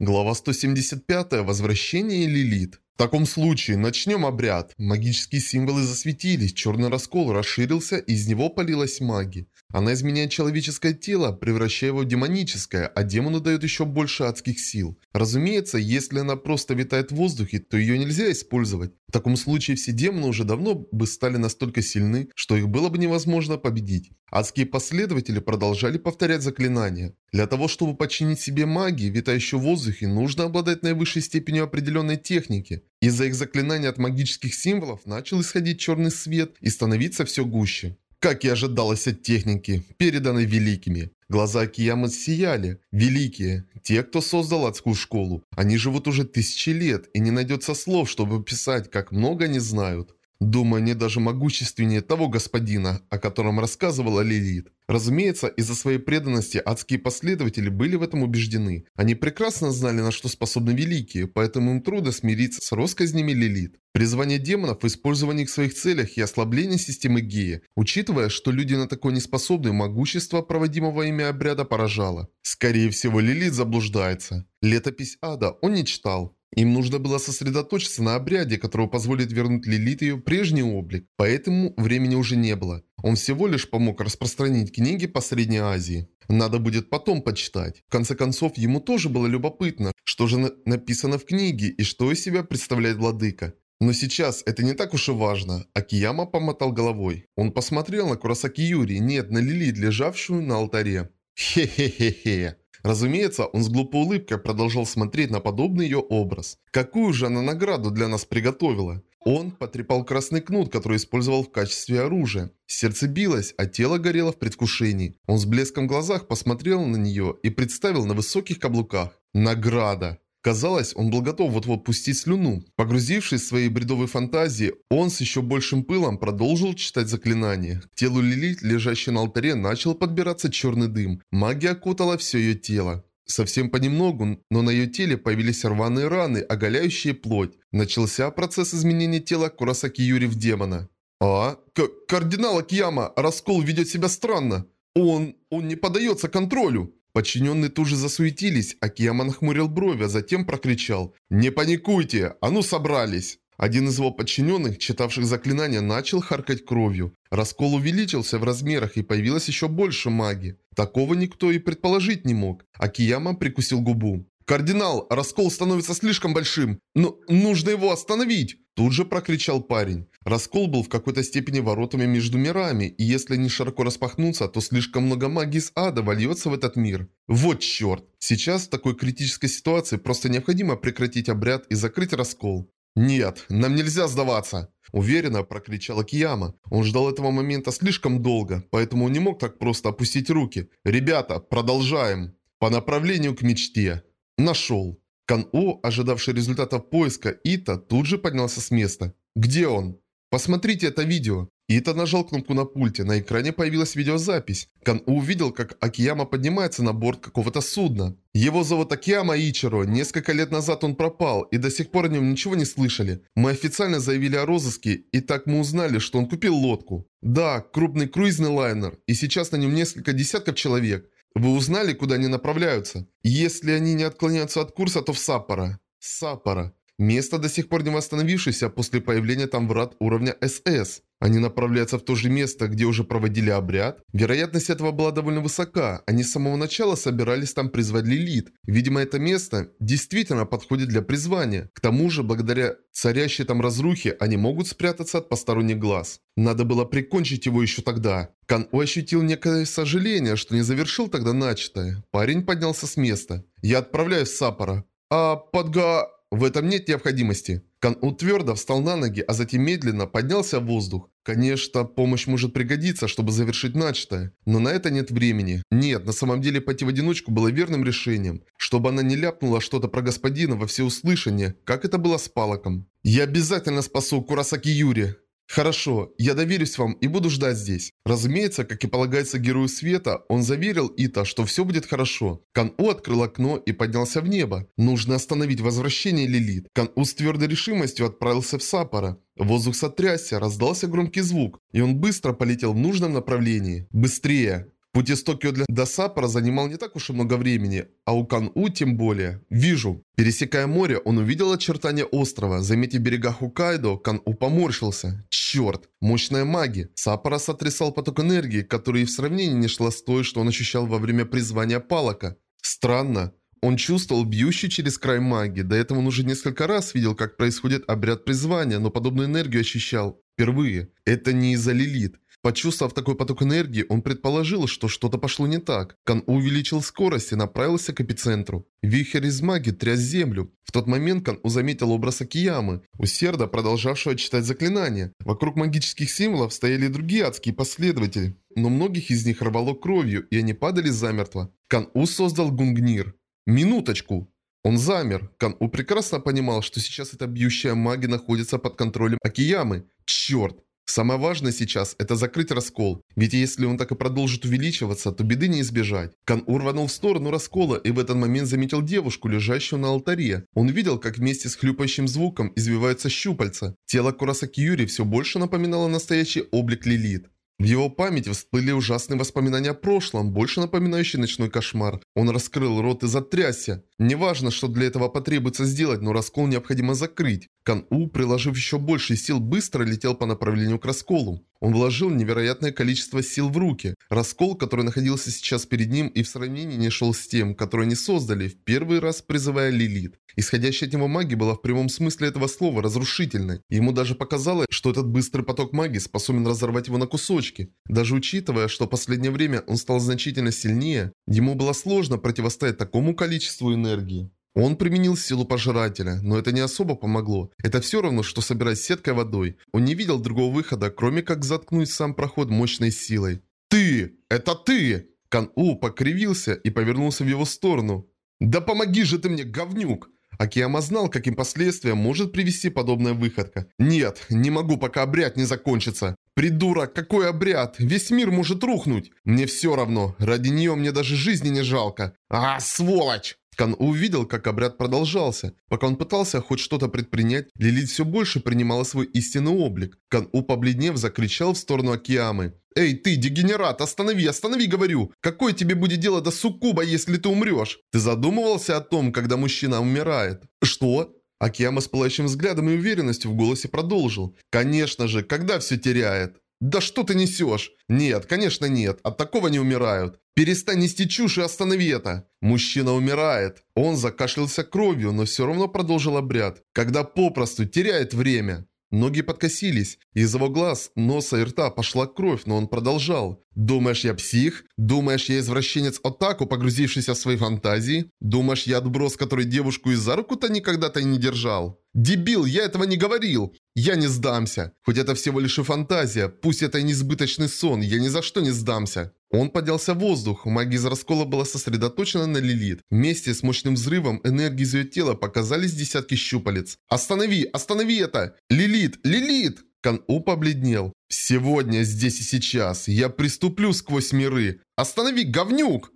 Глава 175. Возвращение Лилит. В таком случае начнем обряд. Магические символы засветились, черный раскол расширился, из него полилась магия. Она изменяет человеческое тело, превращая его в демоническое, а демону дает еще больше адских сил. Разумеется, если она просто витает в воздухе, то ее нельзя использовать. В таком случае все демоны уже давно бы стали настолько сильны, что их было бы невозможно победить. Адские последователи продолжали повторять заклинания. Для того, чтобы подчинить себе магии, витающую в воздухе, нужно обладать наивысшей степенью определенной техники. Из-за их заклинаний от магических символов начал исходить черный свет и становиться все гуще. Как и ожидалось от техники, переданной великими. Глаза Акиямы сияли. Великие. Те, кто создал адскую школу. Они живут уже тысячи лет, и не найдется слов, чтобы описать, как много они знают. Думаю, они даже могущественнее того господина, о котором рассказывала Лилит. Разумеется, из-за своей преданности адские последователи были в этом убеждены. Они прекрасно знали, на что способны великие, поэтому им трудно смириться с россказнями Лилит. Призвание демонов, использование их в своих целях и ослабление системы Геи, учитывая, что люди на такое не способны, могущество проводимого ими обряда поражало. Скорее всего, Лилит заблуждается. Летопись ада он не читал. Им нужно было сосредоточиться на обряде, который позволит вернуть Лилит ее прежний облик, поэтому времени уже не было. Он всего лишь помог распространить книги по Средней Азии. Надо будет потом почитать. В конце концов, ему тоже было любопытно, что же на написано в книге и что из себя представляет владыка. Но сейчас это не так уж и важно. Акияма помотал головой. Он посмотрел на Курасаки Юри, нет, на Лилит, лежавшую на алтаре. Хе-хе-хе-хе. Разумеется, он с глупой улыбкой продолжал смотреть на подобный ее образ. Какую же она награду для нас приготовила? Он потрепал красный кнут, который использовал в качестве оружия. Сердце билось, а тело горело в предвкушении. Он с блеском в глазах посмотрел на нее и представил на высоких каблуках. Награда! Казалось, он был готов вот-вот пустить слюну. Погрузившись в свои бредовые фантазии, он с еще большим пылом продолжил читать заклинания. К телу Лилит, лежащей на алтаре, начал подбираться черный дым. Магия окутала все ее тело. Совсем понемногу, но на ее теле появились рваные раны, оголяющие плоть. Начался процесс изменения тела Курасаки Юри в демона. «А? К кардинал Акияма, раскол ведет себя странно. Он... он не поддается контролю». Подчиненные тут же засуетились, а Кияма нахмурил брови, а затем прокричал «Не паникуйте! А ну собрались!» Один из его подчиненных, читавших заклинания, начал харкать кровью. Раскол увеличился в размерах и появилось еще больше магии. Такого никто и предположить не мог. Акияма прикусил губу. «Кардинал, раскол становится слишком большим. Но нужно его остановить!» Тут же прокричал парень. Раскол был в какой-то степени воротами между мирами, и если они широко распахнутся, то слишком много магии из ада вольется в этот мир. Вот черт! Сейчас в такой критической ситуации просто необходимо прекратить обряд и закрыть раскол. «Нет, нам нельзя сдаваться!» Уверенно прокричала Кияма. Он ждал этого момента слишком долго, поэтому он не мог так просто опустить руки. «Ребята, продолжаем!» По направлению к мечте. Нашел. Кан-О, ожидавший результатов поиска Ита, тут же поднялся с места. «Где он?» «Посмотрите это видео». Ита нажал кнопку на пульте, на экране появилась видеозапись. Кан-У увидел, как Акияма поднимается на борт какого-то судна. Его зовут Акияма Ичиро, несколько лет назад он пропал, и до сих пор о нем ничего не слышали. Мы официально заявили о розыске, и так мы узнали, что он купил лодку. Да, крупный круизный лайнер, и сейчас на нем несколько десятков человек. Вы узнали, куда они направляются? Если они не отклоняются от курса, то в Саппоро. Саппоро. Место до сих пор не восстановившееся после появления там врат уровня СС. Они направляются в то же место, где уже проводили обряд. Вероятность этого была довольно высока. Они с самого начала собирались там призвать Лилит. Видимо, это место действительно подходит для призвания. К тому же, благодаря царящей там разрухе, они могут спрятаться от посторонних глаз. Надо было прикончить его еще тогда. Кан У ощутил некое сожаление, что не завершил тогда начатое. Парень поднялся с места. «Я отправляюсь в Саппоро». «А подга...» В этом нет необходимости. Кан-У твердо встал на ноги, а затем медленно поднялся в воздух. Конечно, помощь может пригодиться, чтобы завершить начатое, но на это нет времени. Нет, на самом деле пойти в одиночку было верным решением, чтобы она не ляпнула что-то про господина во всеуслышание, как это было с Палаком. «Я обязательно спасу Курасаки Юри!» «Хорошо, я доверюсь вам и буду ждать здесь». Разумеется, как и полагается герою света, он заверил Ита, что все будет хорошо. Кан-У открыл окно и поднялся в небо. Нужно остановить возвращение Лилит. Кан-У с твердой решимостью отправился в Сапора. Воздух сотрясся, раздался громкий звук, и он быстро полетел в нужном направлении. Быстрее! Путь из Токио для до Саппора занимал не так уж и много времени, а у Кан-У тем более. Вижу. Пересекая море, он увидел очертания острова. Заметив берега Хоккайдо, Кан-У поморщился. Черт, мощная магия. Саппора сотрясал поток энергии, который в сравнении не шла с той, что он ощущал во время призвания Палака. Странно. Он чувствовал бьющий через край магии. До этого он уже несколько раз видел, как происходит обряд призвания, но подобную энергию ощущал впервые. Это не из-за Лилит. Почувствовав такой поток энергии, он предположил, что что-то пошло не так. Кан увеличил скорость и направился к эпицентру. Вихрь из магии тряс землю. В тот момент Кан заметил образ Акиямы, усердно продолжавшего читать заклинания. Вокруг магических символов стояли другие адские последователи, но многих из них рвало кровью, и они падали замертво. Кан-У создал Гунгнир. Минуточку! Он замер. Кан-У прекрасно понимал, что сейчас эта бьющая магия находится под контролем Акиямы. Черт! Самое важное сейчас – это закрыть раскол. Ведь если он так и продолжит увеличиваться, то беды не избежать. Кан-У рванул в сторону раскола и в этот момент заметил девушку, лежащую на алтаре. Он видел, как вместе с хлюпающим звуком извиваются щупальца. Тело Курасаки Юри все больше напоминало настоящий облик Лилит. В его памяти всплыли ужасные воспоминания о прошлом, больше напоминающие ночной кошмар. Он раскрыл рот и затрясся. Неважно, что для этого потребуется сделать, но раскол необходимо закрыть. Кан-У, приложив еще больше сил, быстро летел по направлению к расколу. Он вложил невероятное количество сил в руки. Раскол, который находился сейчас перед ним и в сравнении не шел с тем, который они создали, в первый раз призывая Лилит. Исходящая от него магия была в прямом смысле этого слова разрушительной. Ему даже показалось, что этот быстрый поток магии способен разорвать его на кусочки. Даже учитывая, что в последнее время он стал значительно сильнее, ему было сложно противостоять такому количеству энергии. Он применил силу пожирателя, но это не особо помогло. Это все равно, что собирать сеткой водой. Он не видел другого выхода, кроме как заткнуть сам проход мощной силой. «Ты! Это ты!» Кан-У покривился и повернулся в его сторону. «Да помоги же ты мне, говнюк!» Акияма знал, каким последствиям может привести подобная выходка. «Нет, не могу, пока обряд не закончится. Придурок, какой обряд? Весь мир может рухнуть. Мне все равно. Ради нее мне даже жизни не жалко. А, сволочь!» Кан увидел, как обряд продолжался. Пока он пытался хоть что-то предпринять, Лилит все больше принимала свой истинный облик. Кан У, побледнев, закричал в сторону Акиамы. «Эй, ты, дегенерат, останови, останови, говорю! Какое тебе будет дело до суккуба, если ты умрешь? Ты задумывался о том, когда мужчина умирает?» «Что?» Акиама с пылающим взглядом и уверенностью в голосе продолжил. «Конечно же, когда все теряет?» «Да что ты несешь?» «Нет, конечно нет, от такого не умирают. Перестань нести чушь и останови это!» Мужчина умирает. Он закашлялся кровью, но все равно продолжил обряд, когда попросту теряет время. Ноги подкосились, из его глаз, носа и рта пошла кровь, но он продолжал. «Думаешь, я псих? Думаешь, я извращенец-отаку, погрузившийся в свои фантазии? Думаешь, я отброс, который девушку из за руку-то никогда-то не держал?» «Дебил, я этого не говорил! Я не сдамся! Хоть это всего лишь и фантазия, пусть это и несбыточный сон, я ни за что не сдамся!» Он поднялся в воздух, магия из раскола была сосредоточена на Лилит. Вместе с мощным взрывом энергии из ее тела показались десятки щупалец. «Останови! Останови это! Лилит! Лилит!» Кан-У побледнел. «Сегодня, здесь и сейчас, я приступлю сквозь миры! Останови, говнюк!»